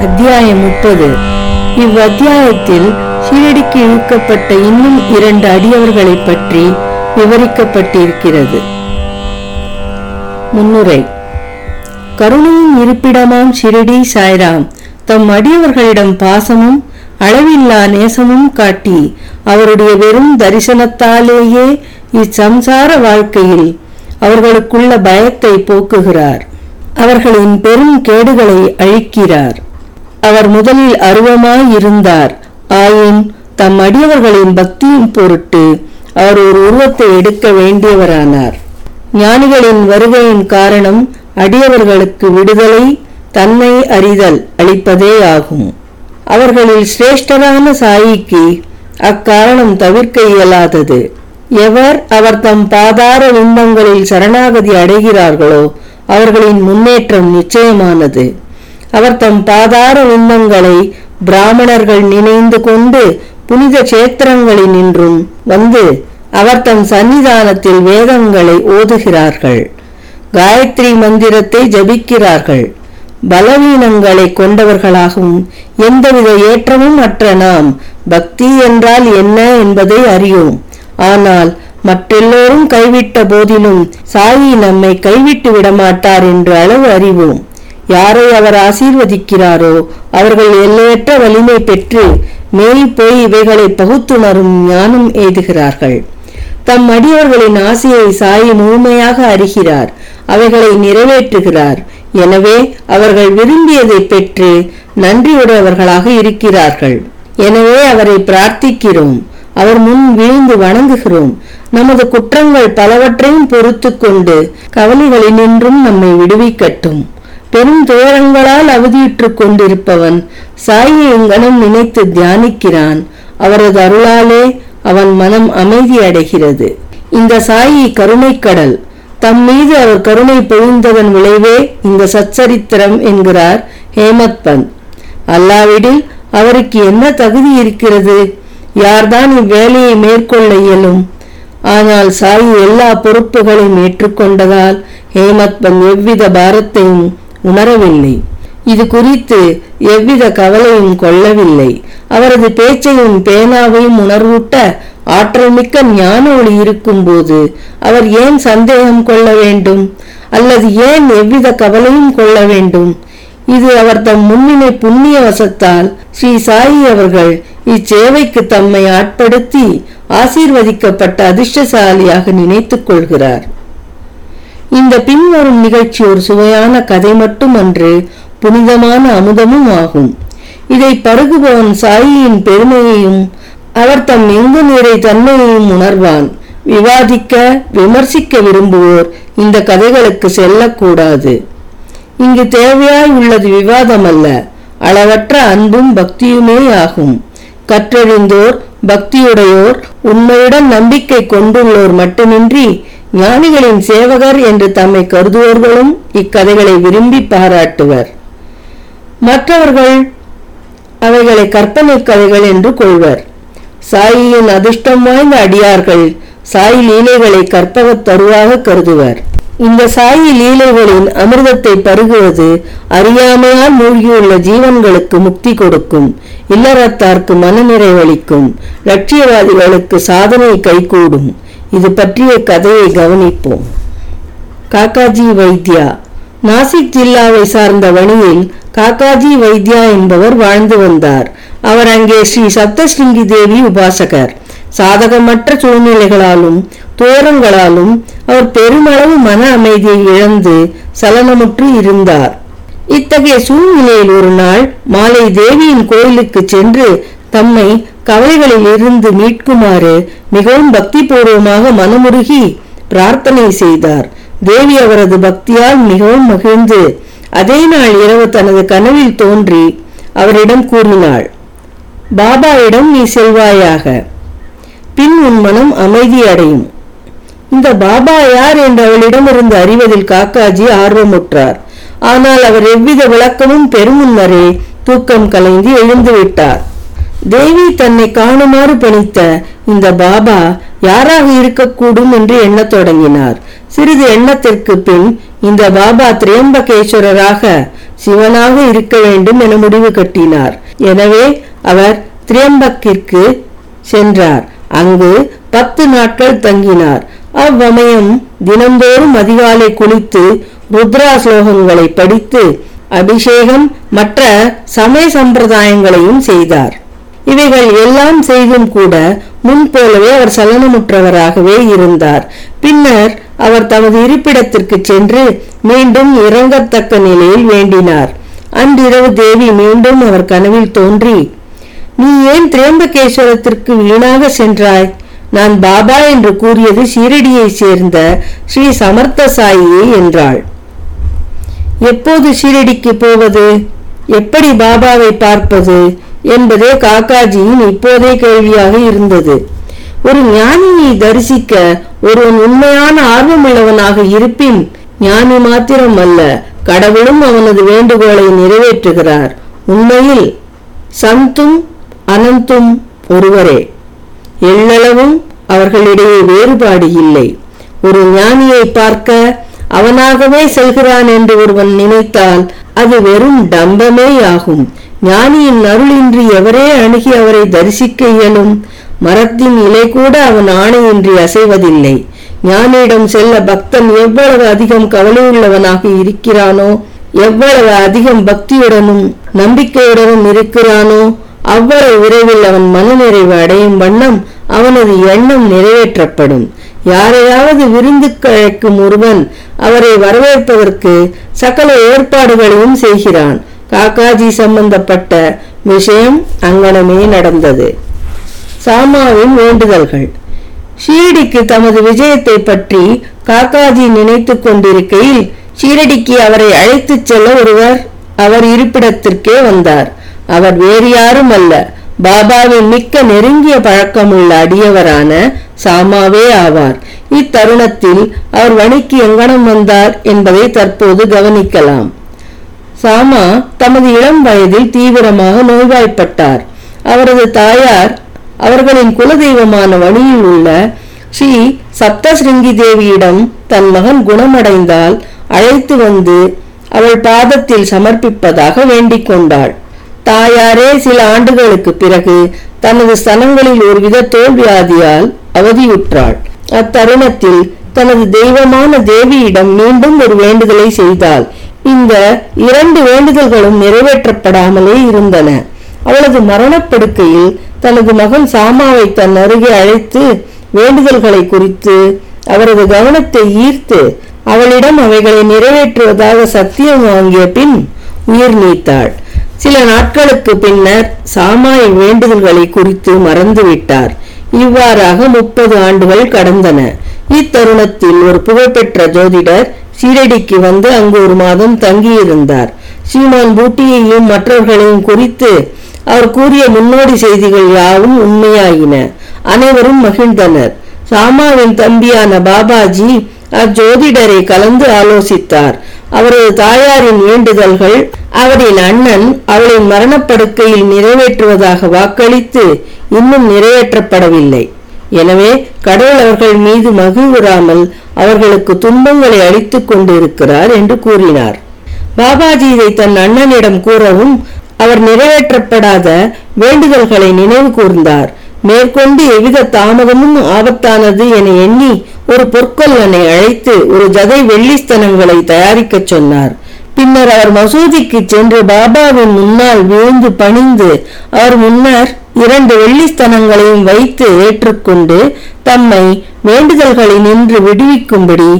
அத்தியாயம் முப்பது. இவ்வத்தியாயத்தில் ஷீரடிக்கு இழுக்கப்பட்ட இன்னும் இரண்டு அடியவர்களை பற்றி விவரிக்கப்பட்டிருக்கிறது. முன்னுரை. கருணையின் இருப்பிடமாம் ஷிரடி சாய்ராம். தம் அடியவர்களிடம் பாசமும் அளவில்லா நேசமும் காட்டி அவருடைய வெறும் தரிசனத்தாலேயே இச்சம்சார வாழ்க்கையில் அவர்களுக்குள்ள பயத்தை போக்குகிறார். அவர்களின் பெரும் கேடுகளை அழிக்கிறார். அவர் முதலில் அருவமாயிருந்தார். ஆயின் தம் அடியவர்களின் பக்தியின் பொருட்டு அவர் ஒரு உருவத்தை எடுக்க வேண்டியவரானார். ஞானிகளின் வருகையின் காரணம் அடியவர்களுக்கு விடுதலை தன்மை அறிதல் அளிப்பதே ஆகும். அவர்களில் சிரேஷ்டரான சாயிக்கு அக்காரணம் தவிர்க்க இயலாதது. எவர் அவர் தம் பாதார விம்பங்களில் சரணாகதி அடைகிறார்களோ அவர்களின் முன்னேற்றம் நிச்சயமானது. அவர் தம் பாதார விந்தங்களை பிராமணர்கள் நினைந்து கொண்டு புனித கஷேத்திரங்களினின்றும் வந்து அவர் தம் சன்னிதானத்தில் வேதங்களை ஓதுகிறார்கள். காயத்ரி மந்திரத்தை ஜபிக்கிறார்கள். பலவீனங்களை கொண்டவர்களாகவும் எந்தவித ஏற்றமும் அற்ற நாம். பக்தி என்றால் என்ன என்பதை அறியோம். ஆனால் மற்றெல்லோரும் கைவிட்ட போதிலும் சாயி நம்மை கைவிட்டு விடமாட்டார் என்று அளவு அறிவோம். யாரை அவர் ஆசீர்வதிக்கிறாரோ அவர்கள் எல்லையற்ற வலிமை பெற்று மேல் போய் இவைகளை பகுத்துணரும் ஞானம் எய்துகிறார்கள் தம் அடியவர்களின் ஆசையை சாயி முழுமையாக அறிகிறார். அவைகளை நிறைவேற்றுகிறார். எனவே அவர்கள் விரும்பியதை பெற்று நன்றியுடையவர்களாக இருக்கிறார்கள். எனவே அவரை பிரார்த்திக்கிறோம். அவர் முன் வீழ்ந்து வணங்குகிறோம். நமது குற்றங்கள் பலவற்றையும் பொறுத்து கொண்டு கவலைகளினின்றும் நம்மை விடுவிக்கட்டும். பெரும் துயரங்களால் அவதியுற்று கொண்டிருப்பவன் சாயை எங்கனம் நினைத்து தியானிக்கிறான். அவரது அருளாலே அவன் மனம் அமைதி அடைகிறது. இந்த சாயி கருணை கடல். தம் மீது அவர் கருணை பொழிந்ததன் விளைவே இந்த சச்சரித்திரம் என்கிறார் ஹேமத் பந்த் அல்லாவிடில் அவருக்கு என்ன தகுதி இருக்கிறது? யார்தான் இவ்வேலையை மேற்கொள்ள இயலும்? ஆனால் சாயி எல்லா பொறுப்புகளையும் ஏற்றுக்கொண்டதால் ஹேமத் பந்த் எவ்வித பாரத்தையும் உணரவில்லை. இது குறித்து எவ்வித கவலையும் கொள்ளவில்லை. அவரது பேச்சையும் பேனாவையும் உணர்வூட்ட ஆற்றல் மிக்க ஞான ஒளி இருக்கும்போது அவர் ஏன் சந்தேகம் கொள்ள வேண்டும்? அல்லது ஏன் எவ்வித கவலையும் கொள்ள வேண்டும்? இது அவர் தம் முன்னினை புண்ணிய வசத்தால் ஸ்ரீ சாயி அவர்கள் இச்சேவைக்கு தம்மை ஆட்படுத்தி ஆசீர்வதிக்கப்பட்ட அதிர்ஷ்டசாலியாக நினைத்துக் கொள்கிறார். இந்த பின்வரும் நிகழ்ச்சி ஒரு சுவையான கதை மட்டுமன்று புனிதமான அமுதமும் ஆகும். இதை பருகுபவன் சாயியின் பெருமையையும் அவர் தம் எங்கு நீரை தன்மையையும் உணர்வான். விவாதிக்க விமர்சிக்க விரும்புவோர் இந்த கதைகளுக்கு செல்லக்கூடாது. இங்கு தேவையாய் உள்ளது விவாதம் அல்ல அளவற்ற அன்பும் பக்தியுமே ஆகும். கற்றறிந்தோர் பக்தியுடையோர் உண்மையுடன் நம்பிக்கை கொண்டுள்ளோர் மட்டுமின்றி ஞானிகளின் சேவகர் என்று தம்மை கருதுவோர்களும் இக்கதைகளை விரும்பி பாராட்டுவர். மற்றவர்கள் அவைகளை கற்பனை கதைகள் என்று கொள்வர். சாயியின் அதிர்ஷ்டம் வாய்ந்த அடியார்கள் சாய் லீலைகளை கற்பகத் தருவாக கருதுவர். இந்த சாயி லீலைகளின் அமிர்தத்தை பருகுவது அறியாமையால் மூழ்கியுள்ள ஜீவன்களுக்கு முக்தி கொடுக்கும் இல்லறத்தார்க்கு மனநிறைவளிக்கும் லட்சியவாதிகளுக்கு சாதனை கைகூடும். இது பற்றிய கதையை கவனிப்போம். காக்காஜி வைத்யா நாசிக் ஜில்லாவை சார்ந்த வணியில் காக்காஜி வைத்யா என்பவர் வாழ்ந்து வந்தார். அவர் அங்கே ஸ்ரீ சப்தஸ்ருங்கி தேவி உபாசகர். சாதகமற்ற சூழ்நிலைகளாலும் தோரங்களாலும் அவர் பெருமளவு மன அமைதியை இழந்து சலனமுற்று இருந்தார். இத்தகைய சூழ்நிலையில் ஒரு நாள் மாலை தேவியின் கோயிலுக்கு சென்று தம்மை கவலைகளில் இருந்து மீட்குமாறு மிகவும் பக்திபூர்வமாக மனமுருகி பிரார்த்தனை செய்தார். தேவி அவரது பக்தியால் மிகவும் மகிழ்ந்து அதே நாள் இரவு தனது கனவில் தோன்றி அவரிடம் கூறினாள் பாபாவிடம் நீ செல்வாயாக. பின் உன் மனம் அமைதியடையும் இந்த பாபா யார் என்று அவளிடமிருந்து அறிவதில் காக்காஜி ஆர்வமுற்றார். ஆனால் அவர் எவ்வித விளக்கமும் பெருமுன்னரே தூக்கம் கலைந்து எழுந்து விட்டார். தேவி தன்னை காணுமாறு பணித்த இந்த பாபா யாராக இருக்கக்கூடும் என்று எண்ணத் தொடங்கினார். சிறிது எண்ணத்திற்கு பின் இந்த பாபா திரியம்பகேஸ்வரராக சிவனாக இருக்க வேண்டும் என முடிவு கட்டினார். எனவே அவர் திரியம்பக்கிற்கு சென்றார். அங்கு பத்து நாட்கள் தங்கினார். அவ்வமயம் தினந்தோறும் அதிகாலை குளித்து ருத்ரா ஸ்லோகங்களை படித்து அபிஷேகம் மற்ற சமய சம்பிரதாயங்களையும் செய்தார். இவைகள் எல்லாம் செய்தும் கூட முன் போலவே அவர் சலனமுற்றவராகவே இருந்தார். பின்னர் அவர் தமது இருப்பிடத்திற்கு சென்று மீண்டும் இறங்கத்தக்க நிலையில் வேண்டினார். அன்றிரவு தேவி மீண்டும் அவர் கனவில் தோன்றி நீ ஏன் திரேம்பகேஸ்வரத்திற்கு வீணாக சென்றாய்? நான் பாபா என்று கூறியது ஷீரடியை சேர்ந்த ஸ்ரீ சமர்த்த சாயியே என்றாள். எப்போது ஷீரடிக்கு போவது? எப்படி பாபாவை பார்ப்பது? என்பதே காக்காஜியின் இப்போதே கேள்வியாக இருந்தது. ஒரு ஞானியை தரிசிக்க ஒருவன் உண்மையான ஆர்வமுள்ளவனாக இருப்பின் ஞானி மாத்திரம் அல்ல கடவுளும் அவனது வேண்டுகோளை நிறைவேற்றுகிறார். உண்மையில் சந்தும் அனந்தும் ஒருவரே. எள்ளளவும் அவர்களிடையே வேறுபாடு இல்லை. ஒரு ஞானியை பார்க்க அவனாகவே செல்கிறான் என்று ஒருவன் நினைத்தால் அது வெறும் டம்பமே ஆகும் ஞானியின் அருளின்றி எவரே அணுகி அவரை தரிசிக்க இயலும்? மரத்தின் இலை கூட அவன் ஆணையின்றி அசைவதில்லை. ஞானியிடம் செல்ல பக்தன் எவ்வளவு அதிகம் கவலையுள்ளவனாக இருக்கிறானோ எவ்வளவு அதிகம் பக்தியுடனும் நம்பிக்கையுடனும் இருக்கிறானோ அவ்வளவு விரைவில் அவன் மனநிறைவு அடையும் வண்ணம் அவனது எண்ணம் நிறைவேற்றப்படும். யாரையாவது விருந்துக்கு அழைக்கும் ஒருவன் அவரை வரவேற்பதற்கு சகல ஏற்பாடுகளையும் செய்கிறான். காக்காஜி சம்பந்தப்பட்ட விஷயம் அங்கனமே நடந்தது. சாமாவின் வேண்டுதல்கள். ஷீரடிக்கு தமது விஜயத்தை பற்றி காக்காஜி நினைத்து கொண்டிருக்கையில் ஷீரடிக்கு அவரை அழைத்துச் செல்ல ஒருவர் அவர் இருப்பிடத்திற்கே வந்தார். அவர் வேறு யாரும் அல்ல. பாபாவின் மிக்க நெருங்கிய பழக்கமுள்ள அடியவரான சாமாவே ஆவார். இத்தருணத்தில் அவர் வணிக்கு எங்கனம் வந்தார் என்பதை தற்போது கவனிக்கலாம். சாமா தமது இளம் வயதில் தீவிரமாக நோய்வாய்ப்பட்டார். அவரது தாயார் அவர்களின் குலதெய்வமான வழியில் உள்ள ஸ்ரீ சப்தசிருங்கி தேவியிடம் தன் மகன் குணமடைந்தால் அழைத்து வந்து அவள் பாதத்தில் சமர்ப்பிப்பதாக வேண்டிக் கொண்டாள். தாயாரே சில ஆண்டுகளுக்கு பிறகு தனது ஸ்தனங்களில் ஒருவித தோல்வியாதியால் அவதியுற்றாள். அத்தருணத்தில் தனது தெய்வமான தேவியிடம் மீண்டும் ஒரு வேண்டுதலை செய்தாள். இந்த இரண்டு வேண்டுதல்களும் நிறைவேற்றப்படாமலே இருந்தன. அவளது மரணப்படுக்கையில் தனது மகன் சாமாவை தன் அருகே அழைத்து வேண்டுதல்களை குறித்து அவரது கவனத்தை ஈர்த்து அவளிடம் அவைகளை நிறைவேற்றுவதாக சத்தியம் வாங்கிய பின் உயிர் நீத்தாள். சில நாட்களுக்கு பின்னர் சாமாய் வேண்டுதல்களை குறித்து மறந்துவிட்டார். இவ்வாறாக முப்பது ஆண்டுகள் கடந்தன. இத்தருணத்தில் ஒரு புகழ்பெற்ற ஜோதிடர் சீரடிக்கு வந்து அங்கு ஒரு மாதம் தங்கியிருந்தார். சீமான் பூட்டியையும் மற்றவர்களையும் குறித்து அவர் கூறிய முன்னோடி செய்திகள் யாவும் உண்மையாயின. அனைவரும் மகிழ்ந்தனர். சாமாவின் தம்பியான பாபாஜி அஜோதிடரை கலந்து ஆலோசித்தார். அவரது தாயாரின் வேண்டுதல்கள் அவரின் அண்ணன் அவளின் மரணப்படுக்கையில் நிறைவேற்றுவதாக வாக்களித்து இன்னும் நிறைவேற்றப்படவில்லை. எனவே கடவுள் அவர்கள் மீது மகிழ்வுறாமல் அவர்களுக்கு துன்பங்களை அளித்துக் கொண்டிருக்கிறார் என்று கூறினார். பாபாஜி இதை தன் அண்ணனிடம் கூறவும் அவர் நிறைவேற்றப்படாத வேண்டுதல்களை நினைவு கூர்ந்தார். மேற்கொண்டு எவ்வித தாமதமும் ஆபத்தானது என எண்ணி ஒரு பொற்கொல்லனை அழைத்து ஒரு ஜதை வெள்ளிஸ்தனங்களை தயாரிக்கச் சொன்னார். பின்னர் அவர் மசூதிக்கு சென்று பாபாவின் முன்னால் விழுந்து பணிந்து அவர் முன்னர் இரண்டு வெள்ளிஸ்தனங்களையும் வைத்து ஏற்றுக்கொண்டு தம்மை வேண்டுதல்களை நின்று விடுவிக்கும்படி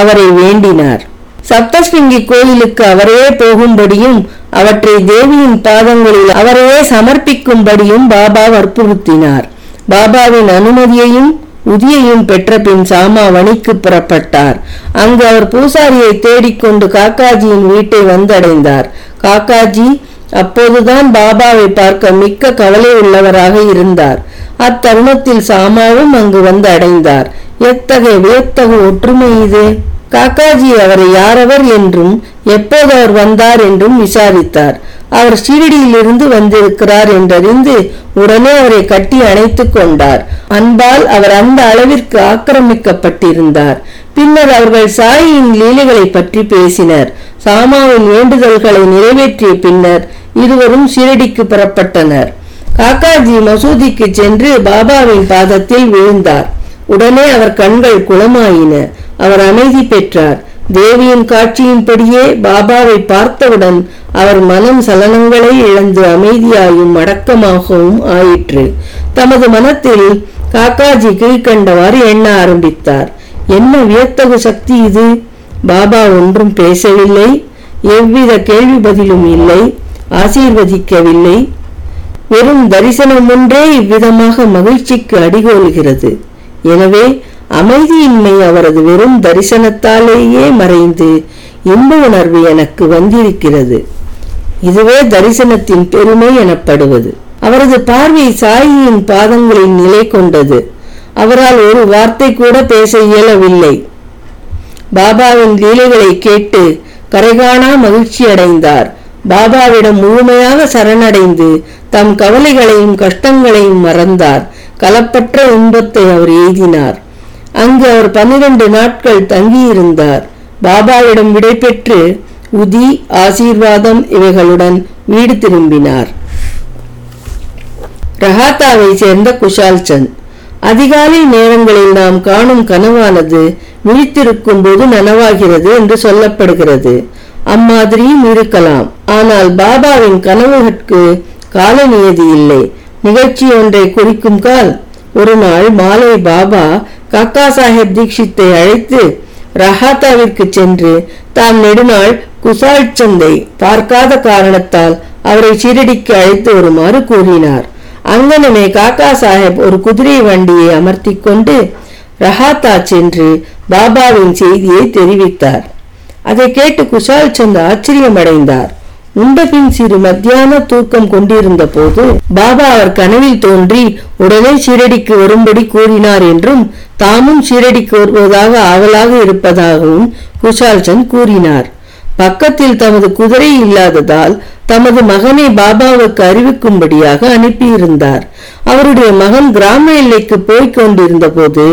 அவரை வேண்டினார். சப்தஸ்ருங்கி கோயிலுக்கு அவரே போகும்படியும் அவற்றை தேவியின் பாதங்களில் அவரையே சமர்ப்பிக்கும்படியும் பாபா வற்புறுத்தினார். பாபாவின் அனுமதியையும் உதியையும் பெற்ற பின் சாமா வணிக்கு புறப்பட்டார். அங்கு அவர் பூசாரியை தேடிக்கொண்டு காக்காஜியின் வீட்டை வந்தடைந்தார். காக்காஜி அப்போதுதான் பாபாவை பார்க்க மிக்க கவலை உள்ளவராக இருந்தார். அத்தருணத்தில் சாமாவும் அங்கு வந்து அடைந்தார். எத்தகைய வியத்தகு ஒற்றுமை இது? காக்காஜி அவரை யாரவர் என்றும் எப்போது அவர் வந்தார் என்றும் விசாரித்தார். அவர் ஷீரடியிலிருந்து வந்திருக்கிறார் என்றறிந்து உடனே அவரை கட்டி அணைத்துக் கொண்டார். அன்பால் அவர் அந்த அளவிற்கு ஆக்கிரமிக்கப்பட்டிருந்தார். பின்னர் அவர்கள் சாயியின் லீலைகளை பற்றி பேசினர். சாமாவின் வேண்டுதல்களை நிறைவேற்றிய பின்னர் இருவரும் ஷீரடிக்கு புறப்பட்டனர். காக்காஜி மசூதிக்கு சென்று பாபாவின் பாதத்தில் விழுந்தார். உடனே அவர் கண்கள் குளமாயின. அவர் அமைதி பெற்றார். தேவியின் காட்சியின்படியே பாபாவை பார்த்தவுடன் அவர் மனம் சலனங்களை இழந்து அமைதியாயும் அடக்கமாகவும் ஆயிற்று. தமது மனத்தில் காக்காஜி கீழ்கண்டவாறு எண்ண ஆரம்பித்தார். என்ன வியத்தகு சக்தி இது? பாபா ஒன்றும் பேசவில்லை. எவ்வித கேள்வி பதிலும் இல்லை. ஆசீர்வதிக்கவில்லை. வெறும் தரிசனம் ஒன்றே இவ்விதமாக மகிழ்ச்சிக்கு அடிகோலுகிறது. எனவே அமைதியின்மை அவரது வெறும் தரிசனத்தாலேயே மறைந்து இன்ப உணர்வு எனக்கு வந்திருக்கிறது. இதுவே தரிசனத்தின் பெருமை எனப்படுவது. அவரது பார்வை சாயியின் பாதங்களின் நிலை கொண்டது. அவரால் ஒரு வார்த்தை கூட பேச இயலவில்லை. பாபாவின் லீலைகளை கேட்டு கரைகாணா மகிழ்ச்சி அடைந்தார். பாபாவிடம் முழுமையாக சரணடைந்து தம் கவலைகளையும் கஷ்டங்களையும் மறந்தார். கலப்பற்ற இன்பத்தை அவர் எய்தினார். அங்கு அவர் பன்னிரண்டு நாட்கள் தங்கியிருந்தார். பாபாவிடம் விடைபெற்று உதி ஆசீர்வாதம் இவைகளுடன் வீடு திரும்பினார். ரஹாத்தாவை சேர்ந்த குஷால் சந்த் அதிகாலை நேரங்களில் நாம் காணும் கனவானது விழித்திருக்கும் போது நனவாகிறது என்று சொல்லப்படுகிறது. அம்மாதிரியும் இருக்கலாம். ஆனால் பாபாவின் கனவுகளுக்கு கால நியதி இல்லை. நிகழ்ச்சி ஒன்றை குறிக்கும் கால் ஒரு நாள் மாலை பாபா காக்கா சாஹேப் தீக்ஷித்தை அழைத்து ரஹாத்தாவிற்கு சென்று தாம் நெடுநாள் குசால் சந்தை பார்க்காத காரணத்தால் அவரை சீரடிக்கு அழைத்து வருமாறு கூறினார். அங்கனமே காக்கா சாஹேப் ஒரு குதிரை வண்டியை அமர்த்தி கொண்டு ரஹாத்தா சென்று பாபாவின் செய்தியை தெரிவித்தார். அதை கேட்டு குஷால் சந்த் ஆச்சரியமடைந்தார். உண்டபின் சிறு மத்தியான தூக்கம் கொண்டிருந்த போது பாபா அவர் கனவில் தோன்றி உடனே ஷீரடிக்கு வரும்படி கூறினார் என்றும் தாமும் ஷீரடிக்கு வருவதாக ஆவலாக இருப்பதாகவும் குஷால் சந்த் கூறினார். பக்கத்தில் தமது குதிரை இல்லாததால் தமது மகனை பாபாவுக்கு அறிவிக்கும்படியாக அனுப்பியிருந்தார். அவருடைய மகன் கிராம எல்லைக்கு போய்க் கொண்டிருந்த போது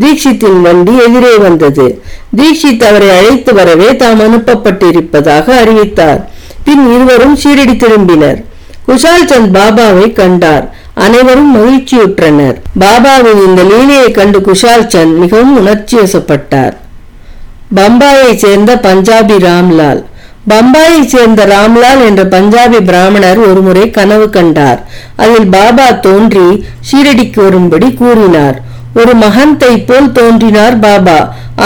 தீட்சித்தின் வண்டி எதிரே வந்தது. தீட்சித் அவரை அழைத்து வரவே தாம் அனுப்பப்பட்டிருப்பதாக அறிவித்தார். பின் இருவரும் ஷீரடி திரும்பினர். குஷால் சந்த் பாபாவை கண்டார். அனைவரும் மகிழ்ச்சியுற்றனர். பாபாவின் இந்த லீலையை கண்டு குஷால் சந்த் மிகவும் உணர்ச்சி வசப்பட்டார். பம்பாயை சேர்ந்த பஞ்சாபி ராம்லால். பம்பாயை சேர்ந்த ராம்லால் என்ற பஞ்சாபி பிராமணர் ஒருமுறை கனவு கண்டார். அதில் பாபா தோன்றி ஷீரடிக்கு வரும்படி கூறினார். ஒரு மகந்தை போல் தோன்றினார் பாபா.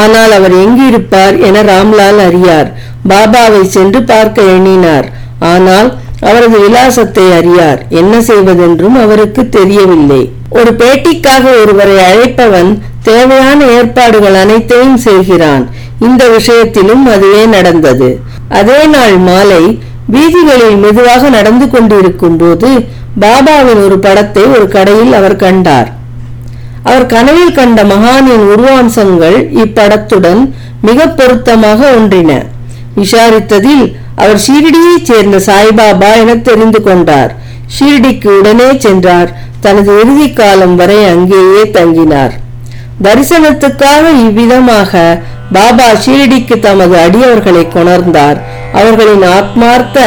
ஆனால் அவர் எங்கிருப்பார் என ராம்லால் அறியார். பாபாவை சென்று பார்க்க எண்ணினார். ஆனால் அவரது விலாசத்தை அறியார். என்ன செய்வதென்றும் அவருக்கு தெரியவில்லை. ஒரு பேட்டிக்காக ஒருவரை அழைப்பவன் தேவையான ஏற்பாடுகள் அனைத்தையும் செய்கிறான். இந்த விஷயத்திலும் அதுவே நடந்தது. அதே நாள் மாலை வீதிகளில் மெதுவாக நடந்து கொண்டிருக்கும் போது பாபாவின் ஒரு படத்தை ஒரு கடையில் அவர் கண்டார். அவர் கனவில் கண்ட மகானின் உருவாம்சங்கள் இப்படத்துடன் மிக பொருத்தமாக ஒன்றின. விசாரித்ததில் அவர் ஷீரடியைச் சேர்ந்த சாய்பாபா என தெரிந்து கொண்டார். ஷீரடிக்கு உடனே சென்றார். தனது இறுதி காலம் வரை அங்கேயே தங்கினார். தரிசனத்துக்காக இவ்விதமாக பாபா ஷீரடிக்கு தமது அடியவர்களை கொணர்ந்தார். அவர்களின் ஆத்மார்த்த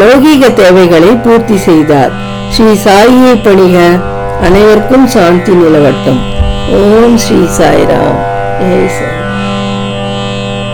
லௌகீக தேவைகளை பூர்த்தி செய்தார். ஸ்ரீ சாயியை பணிக அனைவருக்கும் சாந்தி நிலவட்டம். ஓம் ஸ்ரீ சாய்ராம். ஜெய் சாய்